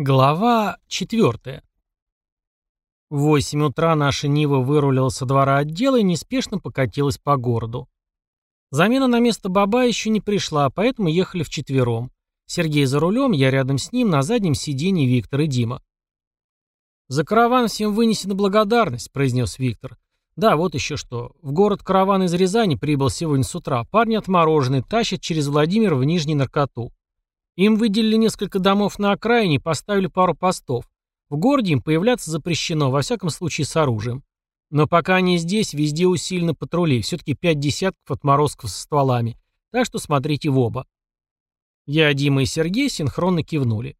Глава 4. В 8 утра наша Нива вырулила со двора отдела и неспешно покатилась по городу. Замена на место баба еще не пришла, поэтому ехали вчетвером. Сергей за рулем, я рядом с ним, на заднем сиденье Виктор и Дима. «За караван всем вынесена благодарность», — произнес Виктор. «Да, вот еще что. В город караван из Рязани прибыл сегодня с утра. Парни отморожены, тащат через Владимир в Нижний Наркоту. Им выделили несколько домов на окраине и поставили пару постов. В городе им появляться запрещено, во всяком случае с оружием. Но пока они здесь, везде усиленно патрули, все-таки пять десятков отморозков со стволами, так что смотрите в оба. Я, Дима и Сергей синхронно кивнули.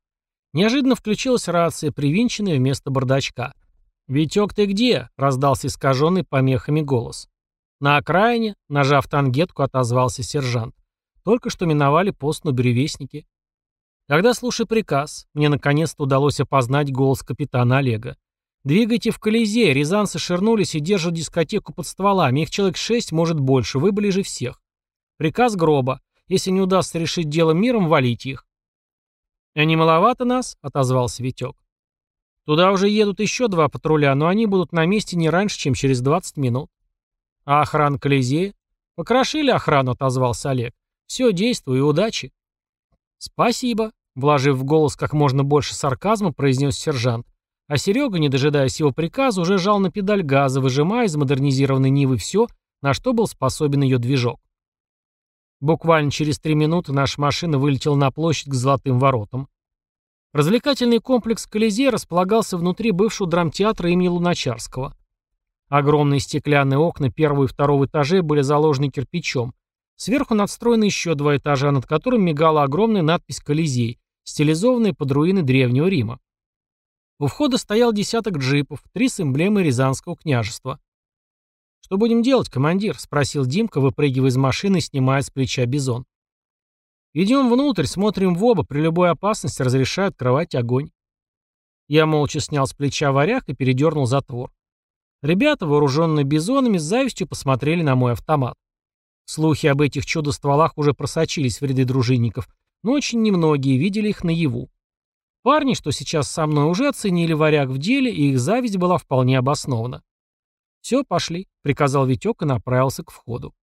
Неожиданно включилась рация, привинченная вместо бардачка. «Витек, ты где?» — раздался искаженный помехами голос. На окраине, нажав тангетку, отозвался сержант. Только что миновали пост на бревестнике. Когда слушай приказ. Мне наконец-то удалось опознать голос капитана Олега. Двигайте в Колизей, рязанцы ширнулись и держат дискотеку под стволами. Их человек шесть, может больше, вы ближе всех. Приказ гроба. Если не удастся решить дело миром, валите их. Они не маловато нас?» — отозвался Витек. «Туда уже едут еще два патруля, но они будут на месте не раньше, чем через 20 минут». «А охрана Колизея?» «Покрошили охрану», — отозвался Олег. «Все, действуй и удачи». «Спасибо», Вложив в голос как можно больше сарказма, произнес сержант. А Серега, не дожидаясь его приказа, уже жал на педаль газа, выжимая из модернизированной Нивы все, на что был способен ее движок. Буквально через три минуты наша машина вылетела на площадь к Золотым воротам. Развлекательный комплекс «Колизей» располагался внутри бывшего драмтеатра имени Луначарского. Огромные стеклянные окна первого и второго этажей были заложены кирпичом. Сверху надстроены еще два этажа, над которым мигала огромная надпись «Колизей», стилизованные под руины Древнего Рима. У входа стоял десяток джипов, три с эмблемой Рязанского княжества. «Что будем делать, командир?» — спросил Димка, выпрыгивая из машины и снимая с плеча бизон. «Идем внутрь, смотрим в оба, при любой опасности разрешают открывать огонь». Я молча снял с плеча варяг и передернул затвор. Ребята, вооруженные бизонами, с завистью посмотрели на мой автомат. Слухи об этих чудо-стволах уже просочились в ряды дружинников, но очень немногие видели их наяву. Парни, что сейчас со мной, уже оценили варяг в деле, и их зависть была вполне обоснована. «Все, пошли», — приказал Витек и направился к входу.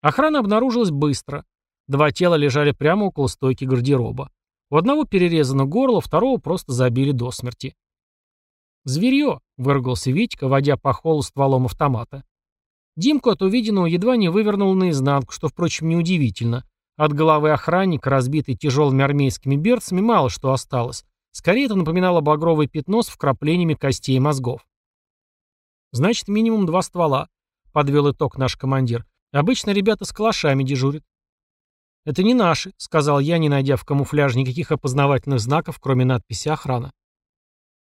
Охрана обнаружилась быстро. Два тела лежали прямо около стойки гардероба. У одного перерезано горло, второго просто забили до смерти. «Зверье!» — выругался Витька, водя по холу стволом автомата. Димку от увиденного едва не вывернул наизнанку, что, впрочем, неудивительно. От головы охранника, разбитой тяжелыми армейскими берцами, мало что осталось. Скорее это напоминало багровое пятно с вкраплениями костей и мозгов. «Значит, минимум два ствола», — подвел итог наш командир. «Обычно ребята с калашами дежурят». «Это не наши», — сказал я, не найдя в камуфляже никаких опознавательных знаков, кроме надписи «Охрана».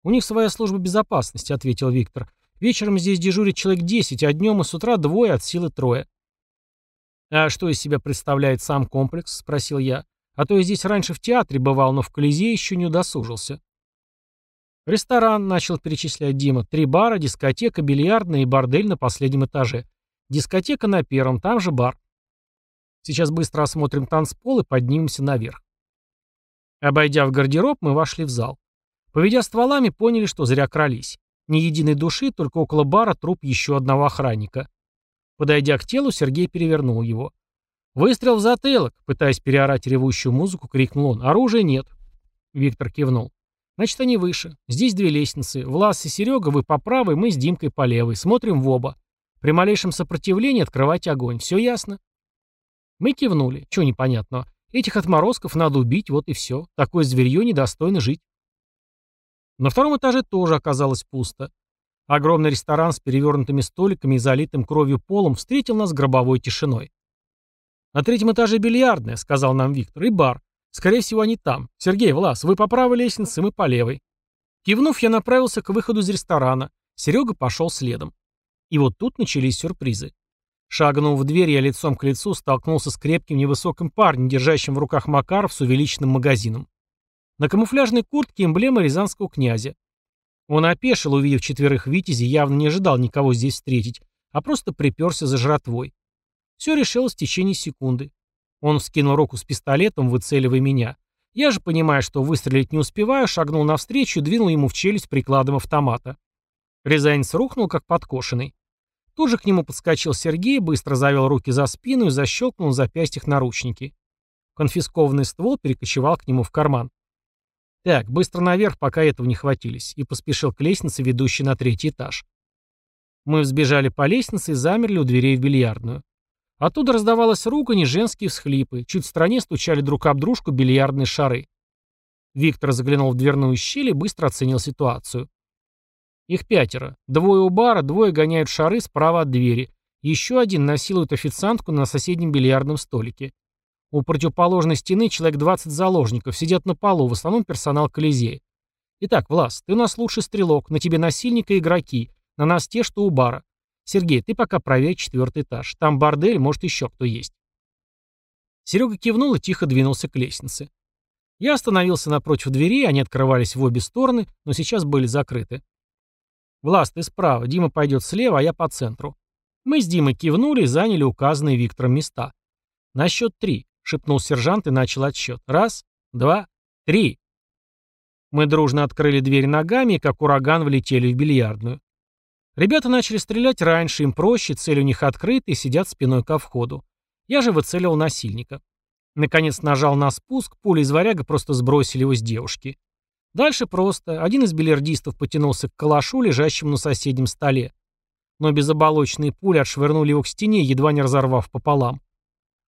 «У них своя служба безопасности», — ответил Виктор. «Вечером здесь дежурит человек 10, а днем и с утра двое от силы трое. «А что из себя представляет сам комплекс?» — спросил я. «А то я здесь раньше в театре бывал, но в Колизее еще не удосужился». «Ресторан», — начал перечислять Дима, — «три бара, дискотека, бильярдная и бордель на последнем этаже. Дискотека на первом, там же бар. Сейчас быстро осмотрим танцпол и поднимемся наверх». Обойдя в гардероб, мы вошли в зал. Поведя стволами, поняли, что зря крались. Ни единой души, только около бара труп еще одного охранника. Подойдя к телу, Сергей перевернул его. «Выстрел в затылок!» — пытаясь переорать ревущую музыку, крикнул он. «Оружия нет!» Виктор кивнул. «Значит, они выше. Здесь две лестницы. Влас и Серега, вы по правой, мы с Димкой по левой. Смотрим в оба. При малейшем сопротивлении открывать огонь. Все ясно?» Мы кивнули. Чего непонятного? Этих отморозков надо убить, вот и все. Такое зверье недостойно жить. На втором этаже тоже оказалось пусто. Огромный ресторан с перевернутыми столиками и залитым кровью полом встретил нас гробовой тишиной. «На третьем этаже бильярдная», — сказал нам Виктор, — «и бар. Скорее всего, они там. Сергей, Влас, вы по правой лестнице, мы по левой». Кивнув, я направился к выходу из ресторана. Серега пошел следом. И вот тут начались сюрпризы. Шагнув в дверь, я лицом к лицу столкнулся с крепким невысоким парнем, держащим в руках Макаров с увеличенным магазином. На камуфляжной куртке эмблема рязанского князя. Он опешил, увидев четверых витязей, явно не ожидал никого здесь встретить, а просто приперся за жратвой. Все решилось в течение секунды. Он вскинул руку с пистолетом, выцеливая меня. Я же, понимая, что выстрелить не успеваю, шагнул навстречу и двинул ему в челюсть прикладом автомата. Рязанец рухнул, как подкошенный. Тут же к нему подскочил Сергей, быстро завел руки за спину и защелкнул в запястьях наручники. Конфискованный ствол перекочевал к нему в карман. Так, быстро наверх, пока этого не хватились, и поспешил к лестнице, ведущей на третий этаж. Мы взбежали по лестнице и замерли у дверей в бильярдную. Оттуда раздавалась рука не женские всхлипы. Чуть в стороне стучали друг об дружку бильярдные шары. Виктор заглянул в дверную щель и быстро оценил ситуацию. Их пятеро. Двое у бара, двое гоняют шары справа от двери. Еще один насилует официантку на соседнем бильярдном столике. У противоположной стены человек 20 заложников, сидят на полу, в основном персонал Колизея. Итак, Влас, ты у нас лучший стрелок, на тебе насильник и игроки, на нас те, что у бара. Сергей, ты пока проверь четвертый этаж. Там бордель, может, еще кто есть. Серега кивнул и тихо двинулся к лестнице. Я остановился напротив двери, они открывались в обе стороны, но сейчас были закрыты. Влас, ты справа, Дима пойдет слева, а я по центру. Мы с Димой кивнули и заняли указанные Виктором места. На счет три. — шепнул сержант и начал отсчет. «Раз, два, три!» Мы дружно открыли дверь ногами и как ураган влетели в бильярдную. Ребята начали стрелять раньше, им проще, цель у них открыта и сидят спиной ко входу. Я же выцелил насильника. Наконец нажал на спуск, пули из варяга просто сбросили его с девушки. Дальше просто. Один из бильярдистов потянулся к калашу, лежащему на соседнем столе. Но безоболочные пули отшвырнули его к стене, едва не разорвав пополам.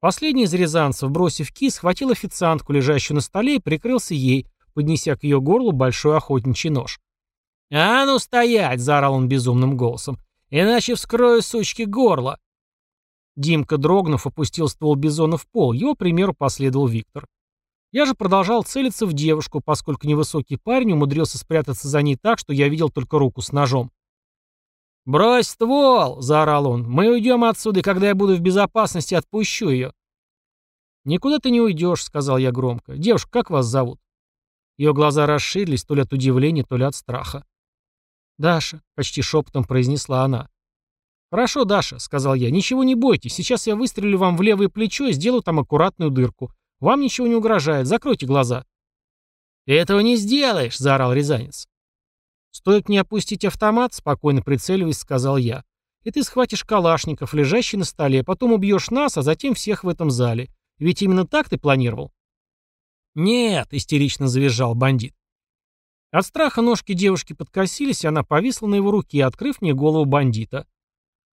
Последний из рязанцев, бросив ки, схватил официантку, лежащую на столе, и прикрылся ей, поднеся к ее горлу большой охотничий нож. «А ну стоять!» — заорал он безумным голосом. «Иначе вскрою сучки горло!» Димка, дрогнув, опустил ствол бизона в пол. Его примеру последовал Виктор. Я же продолжал целиться в девушку, поскольку невысокий парень умудрился спрятаться за ней так, что я видел только руку с ножом. «Брось ствол!» — заорал он. «Мы уйдем отсюда, и когда я буду в безопасности, отпущу ее». «Никуда ты не уйдешь», — сказал я громко. «Девушка, как вас зовут?» Ее глаза расширились то ли от удивления, то ли от страха. «Даша», — почти шепотом произнесла она. «Хорошо, Даша», — сказал я, — «ничего не бойтесь. Сейчас я выстрелю вам в левое плечо и сделаю там аккуратную дырку. Вам ничего не угрожает. Закройте глаза». «Ты этого не сделаешь», — заорал Рязанец. «Стоит мне опустить автомат», — спокойно прицеливаясь, сказал я. «И ты схватишь калашников, лежащий на столе, потом убьешь нас, а затем всех в этом зале. Ведь именно так ты планировал?» «Нет», — истерично завизжал бандит. От страха ножки девушки подкосились, и она повисла на его руке, открыв мне голову бандита.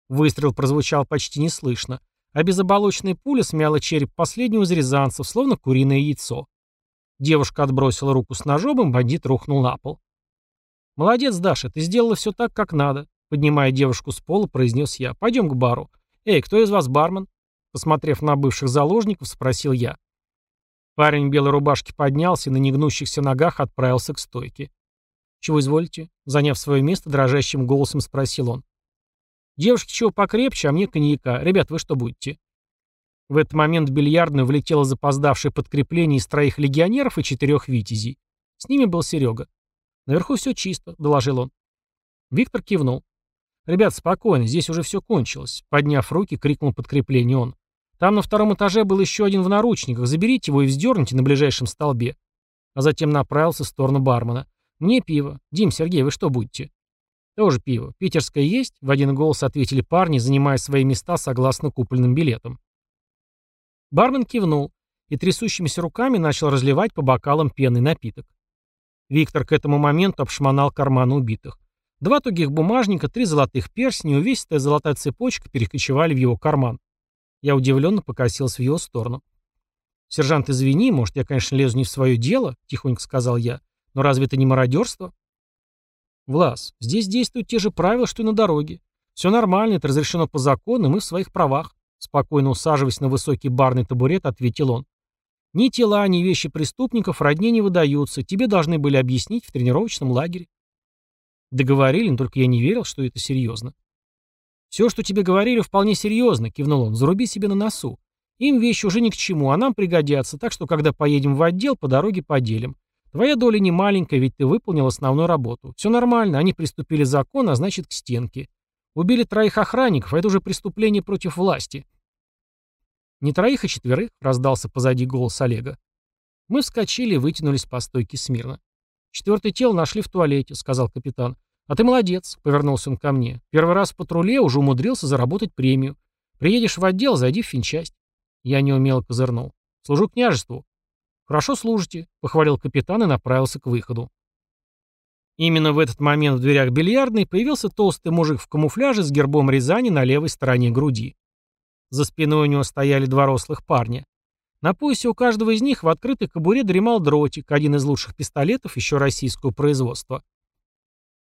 Выстрел прозвучал почти неслышно, а безоболочная пуля смяла череп последнего из рязанцев, словно куриное яйцо. Девушка отбросила руку с ножом, и бандит рухнул на пол. «Молодец, Даша, ты сделала все так, как надо», поднимая девушку с пола, произнес я. «Пойдем к бару». «Эй, кто из вас бармен?» Посмотрев на бывших заложников, спросил я. Парень в белой рубашке поднялся и на негнущихся ногах отправился к стойке. «Чего изволите?» Заняв свое место, дрожащим голосом спросил он. «Девушки чего покрепче, а мне коньяка. Ребят, вы что будете?» В этот момент в бильярдную влетело запоздавшее подкрепление из троих легионеров и четырех витязей. С ними был Серега. «Наверху все чисто», — доложил он. Виктор кивнул. «Ребят, спокойно, здесь уже все кончилось», — подняв руки, крикнул подкрепление он. «Там на втором этаже был еще один в наручниках, заберите его и вздерните на ближайшем столбе». А затем направился в сторону бармена. «Мне пиво. Дим, Сергей, вы что будете?» «Тоже пиво. Питерское есть?» — в один голос ответили парни, занимая свои места согласно купленным билетам. Бармен кивнул и трясущимися руками начал разливать по бокалам пенный напиток. Виктор к этому моменту обшмонал карманы убитых. Два тугих бумажника, три золотых перстня и увесистая золотая цепочка перекочевали в его карман. Я удивленно покосился в его сторону. «Сержант, извини, может, я, конечно, лезу не в свое дело», — тихонько сказал я, — «но разве это не мародерство?» «Влас, здесь действуют те же правила, что и на дороге. Все нормально, это разрешено по закону, и мы в своих правах», — спокойно усаживаясь на высокий барный табурет, ответил он. Ни тела, ни вещи преступников родне не выдаются, тебе должны были объяснить в тренировочном лагере. Договорили, но только я не верил, что это серьезно. «Все, что тебе говорили, вполне серьезно», — кивнул он, — «заруби себе на носу. Им вещи уже ни к чему, а нам пригодятся, так что, когда поедем в отдел, по дороге поделим. Твоя доля не маленькая, ведь ты выполнил основную работу. Все нормально, они приступили закон, а значит, к стенке. Убили троих охранников, а это уже преступление против власти. «Не троих, а четверых», — раздался позади голос Олега. Мы вскочили и вытянулись по стойке смирно. «Четвертое тело нашли в туалете», — сказал капитан. «А ты молодец», — повернулся он ко мне. «Первый раз в патруле уже умудрился заработать премию. Приедешь в отдел, зайди в финчасть». Я неумело козырнул. «Служу княжеству». «Хорошо служите», — похвалил капитан и направился к выходу. Именно в этот момент в дверях бильярдной появился толстый мужик в камуфляже с гербом Рязани на левой стороне груди. За спиной у него стояли два рослых парня. На поясе у каждого из них в открытой кобуре дремал дротик, один из лучших пистолетов еще российского производства.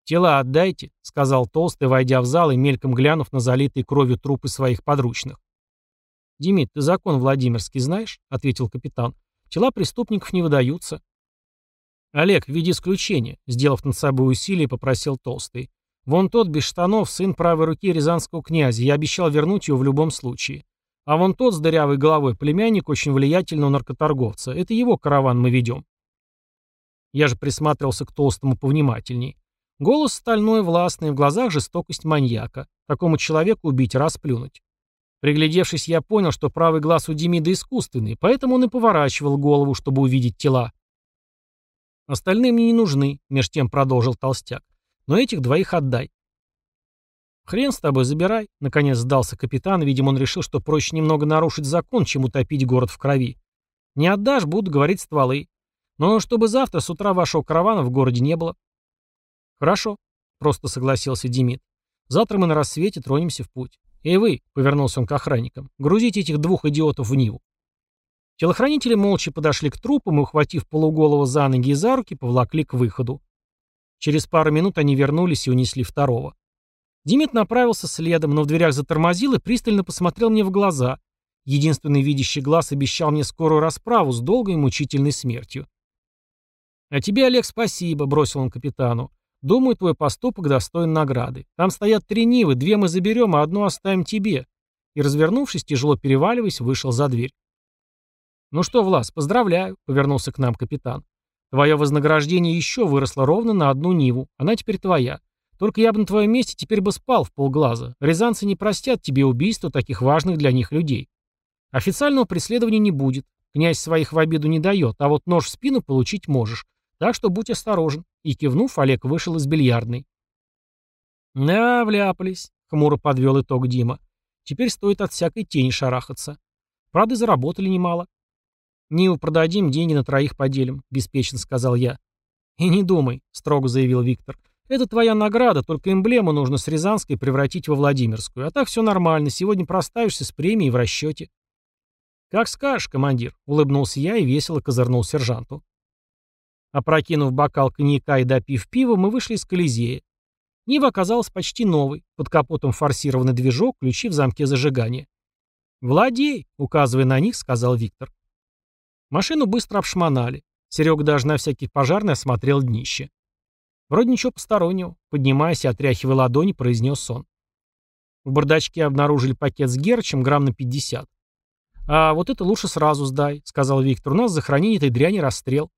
«Тела отдайте», — сказал Толстый, войдя в зал и мельком глянув на залитые кровью трупы своих подручных. «Демид, ты закон Владимирский знаешь?» — ответил капитан. «Тела преступников не выдаются». «Олег, в виде исключения», — сделав над собой усилие, попросил Толстый. Вон тот без штанов, сын правой руки рязанского князя, я обещал вернуть его в любом случае. А вон тот с дырявой головой племянник очень влиятельного наркоторговца. Это его караван мы ведем. Я же присматривался к толстому повнимательней. Голос стальной, властный, в глазах жестокость маньяка. Такому человеку убить, расплюнуть. Приглядевшись, я понял, что правый глаз у Демида искусственный, поэтому он и поворачивал голову, чтобы увидеть тела. «Остальные мне не нужны», — меж тем продолжил толстяк. Но этих двоих отдай. «Хрен с тобой, забирай», — наконец сдался капитан, видимо, он решил, что проще немного нарушить закон, чем утопить город в крови. «Не отдашь, будут говорить стволы. Но чтобы завтра с утра вашего каравана в городе не было». «Хорошо», — просто согласился Демид. «Завтра мы на рассвете тронемся в путь. И вы», — повернулся он к охранникам, — «грузите этих двух идиотов в Ниву». Телохранители молча подошли к трупам и, ухватив полуголого за ноги и за руки, повлакли к выходу. Через пару минут они вернулись и унесли второго. Демид направился следом, но в дверях затормозил и пристально посмотрел мне в глаза. Единственный видящий глаз обещал мне скорую расправу с долгой и мучительной смертью. «А тебе, Олег, спасибо», — бросил он капитану. «Думаю, твой поступок достоин награды. Там стоят три Нивы, две мы заберем, а одну оставим тебе». И, развернувшись, тяжело переваливаясь, вышел за дверь. «Ну что, Влас, поздравляю», — повернулся к нам капитан. Твое вознаграждение еще выросло ровно на одну ниву. Она теперь твоя. Только я бы на твоем месте теперь бы спал в полглаза. Рязанцы не простят тебе убийства таких важных для них людей. Официального преследования не будет. Князь своих в обиду не дает, а вот нож в спину получить можешь. Так что будь осторожен. И кивнув, Олег вышел из бильярдной. Да, вляпались, хмуро подвел итог Дима. Теперь стоит от всякой тени шарахаться. Правда, заработали немало. «Ниву продадим, деньги на троих поделим», — беспечно сказал я. «И не думай», — строго заявил Виктор. «Это твоя награда, только эмблему нужно с Рязанской превратить во Владимирскую. А так все нормально, сегодня проставишься с премией в расчете». «Как скажешь, командир», — улыбнулся я и весело козырнул сержанту. Опрокинув бокал коньяка и допив пива, мы вышли из Колизея. Нива оказалась почти новой, под капотом форсированный движок, ключи в замке зажигания. «Владей», — указывая на них, сказал Виктор. Машину быстро обшмонали. Серега даже на всякий пожарный осмотрел днище. Вроде ничего постороннего. Поднимаясь и отряхивая ладони, произнес он. В бардачке обнаружили пакет с герчем, грамм на 50. «А вот это лучше сразу сдай», — сказал Виктор. «У нас за хранение этой дряни расстрел».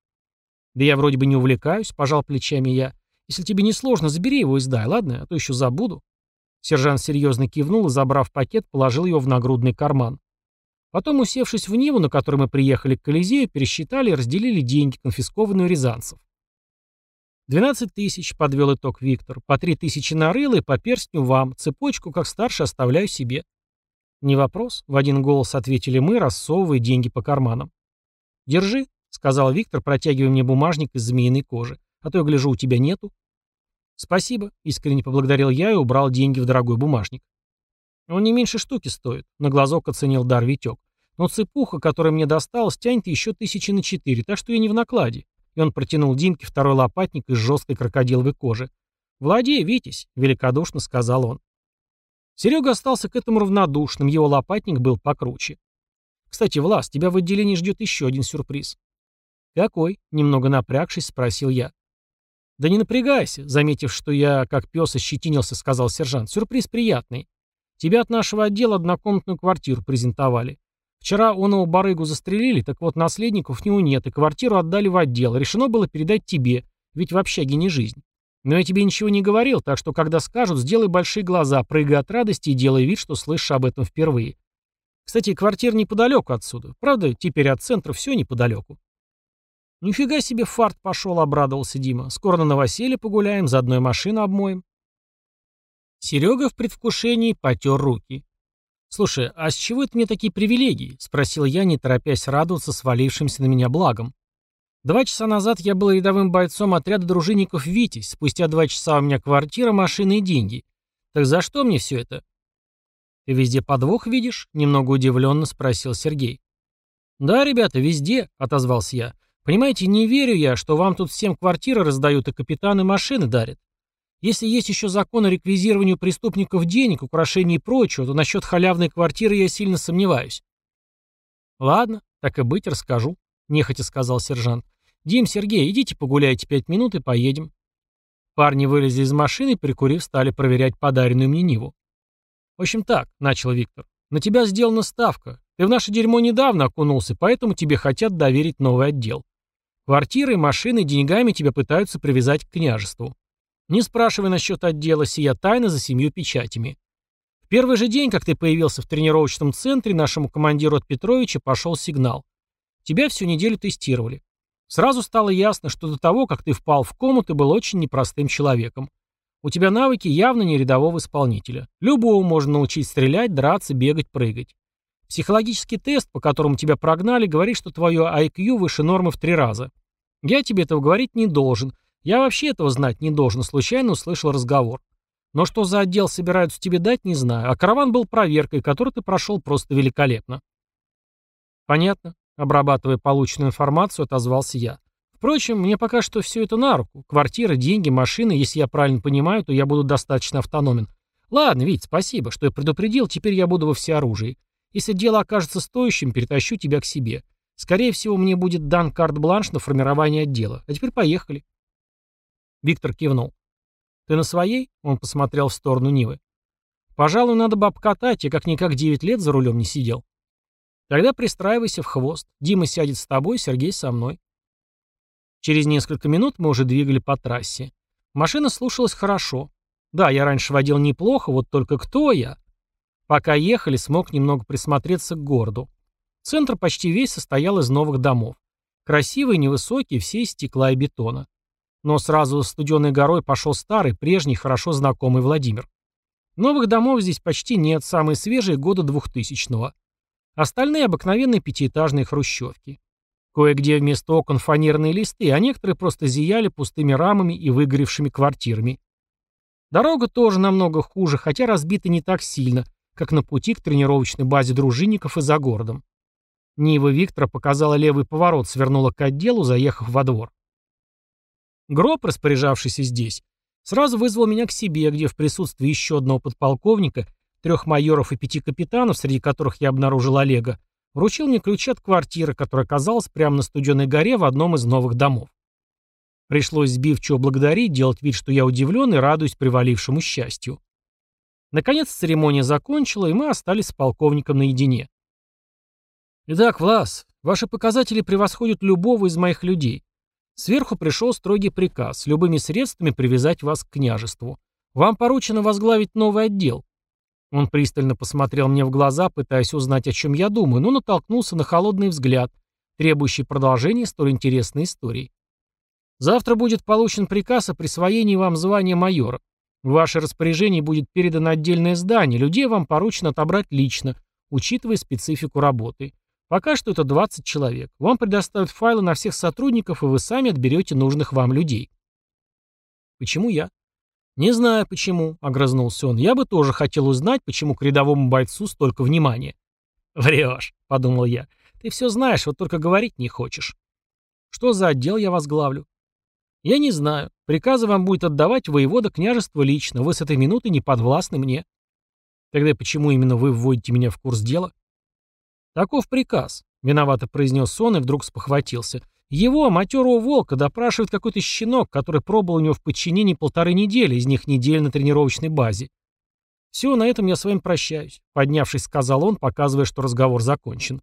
«Да я вроде бы не увлекаюсь», — пожал плечами я. «Если тебе не сложно, забери его и сдай, ладно? А то еще забуду». Сержант серьезно кивнул и, забрав пакет, положил его в нагрудный карман. Потом, усевшись в Ниву, на которой мы приехали к Колизею, пересчитали и разделили деньги, конфискованные у рязанцев. 12 тысяч, подвел итог Виктор, по 3 тысячи на рыло и по перстню вам, цепочку, как старше, оставляю себе. Не вопрос, в один голос ответили мы, рассовывая деньги по карманам. Держи, сказал Виктор, протягивая мне бумажник из змеиной кожи, а то я гляжу, у тебя нету. Спасибо, искренне поблагодарил я и убрал деньги в дорогой бумажник. Он не меньше штуки стоит, на глазок оценил дар Витек. Но цепуха, которая мне досталась, тянет еще тысячи на четыре, так что я не в накладе. И он протянул Димке второй лопатник из жесткой крокодиловой кожи. «Владей, Витязь», — великодушно сказал он. Серега остался к этому равнодушным, его лопатник был покруче. «Кстати, Влас, тебя в отделении ждет еще один сюрприз». «Какой?» — немного напрягшись, спросил я. «Да не напрягайся», — заметив, что я, как пес, ощетинился, сказал сержант. «Сюрприз приятный. Тебя от нашего отдела однокомнатную квартиру презентовали. Вчера он его барыгу застрелили, так вот наследников не у нет, и квартиру отдали в отдел. Решено было передать тебе, ведь в общаге не жизнь. Но я тебе ничего не говорил, так что когда скажут, сделай большие глаза, прыгай от радости и делай вид, что слышишь об этом впервые. Кстати, квартира неподалеку отсюда. Правда, теперь от центра все неподалеку. «Нифига себе фарт пошел», — обрадовался Дима. «Скоро на новоселье погуляем, за одной машину обмоем». Серега в предвкушении потер руки. «Слушай, а с чего это мне такие привилегии?» — спросил я, не торопясь радоваться свалившимся на меня благом. Два часа назад я был рядовым бойцом отряда дружинников «Витязь», спустя два часа у меня квартира, машина и деньги. Так за что мне все это? «Ты везде подвох видишь?» — немного удивленно спросил Сергей. «Да, ребята, везде», — отозвался я. «Понимаете, не верю я, что вам тут всем квартиры раздают и капитаны машины дарят. Если есть еще закон о реквизировании преступников денег, украшений и прочего, то насчет халявной квартиры я сильно сомневаюсь. Ладно, так и быть, расскажу, нехотя сказал сержант. Дим, Сергей, идите погуляйте пять минут и поедем. Парни вылезли из машины и, прикурив, стали проверять подаренную мне Ниву. В общем так, начал Виктор, на тебя сделана ставка. Ты в наше дерьмо недавно окунулся, поэтому тебе хотят доверить новый отдел. Квартиры, машины, деньгами тебя пытаются привязать к княжеству. Не спрашивай насчет отдела, сия тайна за семью печатями. В первый же день, как ты появился в тренировочном центре, нашему командиру от Петровича пошел сигнал. Тебя всю неделю тестировали. Сразу стало ясно, что до того, как ты впал в кому, ты был очень непростым человеком. У тебя навыки явно не рядового исполнителя. Любого можно научить стрелять, драться, бегать, прыгать. Психологический тест, по которому тебя прогнали, говорит, что твое IQ выше нормы в три раза. Я тебе этого говорить не должен, я вообще этого знать не должен, случайно услышал разговор. Но что за отдел собираются тебе дать, не знаю. А караван был проверкой, которую ты прошел просто великолепно. Понятно. Обрабатывая полученную информацию, отозвался я. Впрочем, мне пока что все это на руку. Квартира, деньги, машины. Если я правильно понимаю, то я буду достаточно автономен. Ладно, Вить, спасибо, что я предупредил. Теперь я буду во всеоружии. Если дело окажется стоящим, перетащу тебя к себе. Скорее всего, мне будет дан карт-бланш на формирование отдела. А теперь поехали. Виктор кивнул. «Ты на своей?» — он посмотрел в сторону Нивы. «Пожалуй, надо бы обкатать, я как-никак девять лет за рулем не сидел». «Тогда пристраивайся в хвост. Дима сядет с тобой, Сергей со мной». Через несколько минут мы уже двигали по трассе. Машина слушалась хорошо. Да, я раньше водил неплохо, вот только кто я? Пока ехали, смог немного присмотреться к городу. Центр почти весь состоял из новых домов. Красивые, невысокие, все из стекла и бетона. Но сразу с студенной горой пошел старый, прежний, хорошо знакомый Владимир. Новых домов здесь почти нет, самые свежие года 2000-го. Остальные обыкновенные пятиэтажные хрущевки. Кое-где вместо окон фанерные листы, а некоторые просто зияли пустыми рамами и выгоревшими квартирами. Дорога тоже намного хуже, хотя разбита не так сильно, как на пути к тренировочной базе дружинников и за городом. Нива Виктора показала левый поворот, свернула к отделу, заехав во двор. Гроб, распоряжавшийся здесь, сразу вызвал меня к себе, где в присутствии еще одного подполковника, трех майоров и пяти капитанов, среди которых я обнаружил Олега, вручил мне ключи от квартиры, которая оказалась прямо на Студенной горе в одном из новых домов. Пришлось сбивчиво благодарить, делать вид, что я удивлен и радуюсь привалившему счастью. Наконец церемония закончила, и мы остались с полковником наедине. «Итак, Влас, ваши показатели превосходят любого из моих людей. Сверху пришел строгий приказ любыми средствами привязать вас к княжеству. Вам поручено возглавить новый отдел. Он пристально посмотрел мне в глаза, пытаясь узнать, о чем я думаю, но натолкнулся на холодный взгляд, требующий продолжения столь интересной истории. Завтра будет получен приказ о присвоении вам звания майора. В ваше распоряжение будет передано отдельное здание, людей вам поручено отобрать лично, учитывая специфику работы. Пока что это 20 человек. Вам предоставят файлы на всех сотрудников, и вы сами отберете нужных вам людей. Почему я? Не знаю почему, огрызнулся он. Я бы тоже хотел узнать, почему к рядовому бойцу столько внимания. Врешь, подумал я. Ты все знаешь, вот только говорить не хочешь. Что за отдел я возглавлю? Я не знаю. Приказы вам будет отдавать воевода княжества лично. Вы с этой минуты не подвластны мне. Тогда почему именно вы вводите меня в курс дела? «Таков приказ», — виновато произнес он и вдруг спохватился. «Его, матерого волка, допрашивает какой-то щенок, который пробыл у него в подчинении полторы недели, из них недель на тренировочной базе». «Все, на этом я с вами прощаюсь», — поднявшись, сказал он, показывая, что разговор закончен.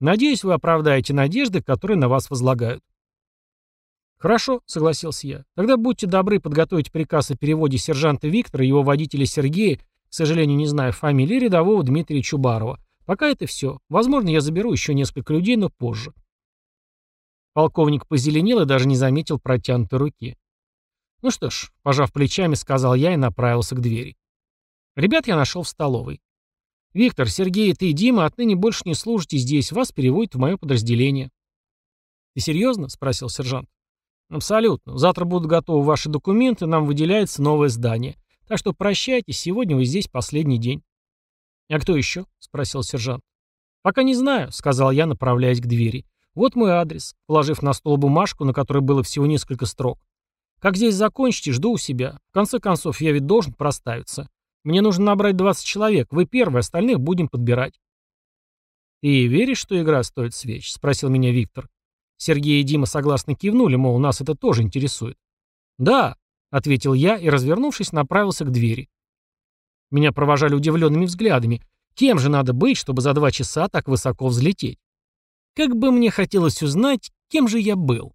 «Надеюсь, вы оправдаете надежды, которые на вас возлагают». «Хорошо», — согласился я. «Тогда будьте добры подготовить приказ о переводе сержанта Виктора и его водителя Сергея, к сожалению, не знаю фамилии, рядового Дмитрия Чубарова, Пока это все. Возможно, я заберу еще несколько людей, но позже. Полковник позеленел и даже не заметил протянутой руки. Ну что ж, пожав плечами, сказал я и направился к двери. Ребят я нашел в столовой. «Виктор, Сергей, ты и Дима отныне больше не служите здесь, вас переводят в мое подразделение». «Ты серьезно?» — спросил сержант. «Абсолютно. Завтра будут готовы ваши документы, нам выделяется новое здание. Так что прощайте, сегодня вы здесь последний день». «А кто еще?» — спросил сержант. «Пока не знаю», — сказал я, направляясь к двери. «Вот мой адрес», — положив на стол бумажку, на которой было всего несколько строк. «Как здесь закончите, жду у себя. В конце концов, я ведь должен проставиться. Мне нужно набрать 20 человек. Вы первые, остальных будем подбирать». «Ты веришь, что игра стоит свеч?» — спросил меня Виктор. Сергей и Дима согласно кивнули, мол, нас это тоже интересует. «Да», — ответил я и, развернувшись, направился к двери. Меня провожали удивленными взглядами. Кем же надо быть, чтобы за два часа так высоко взлететь? Как бы мне хотелось узнать, кем же я был.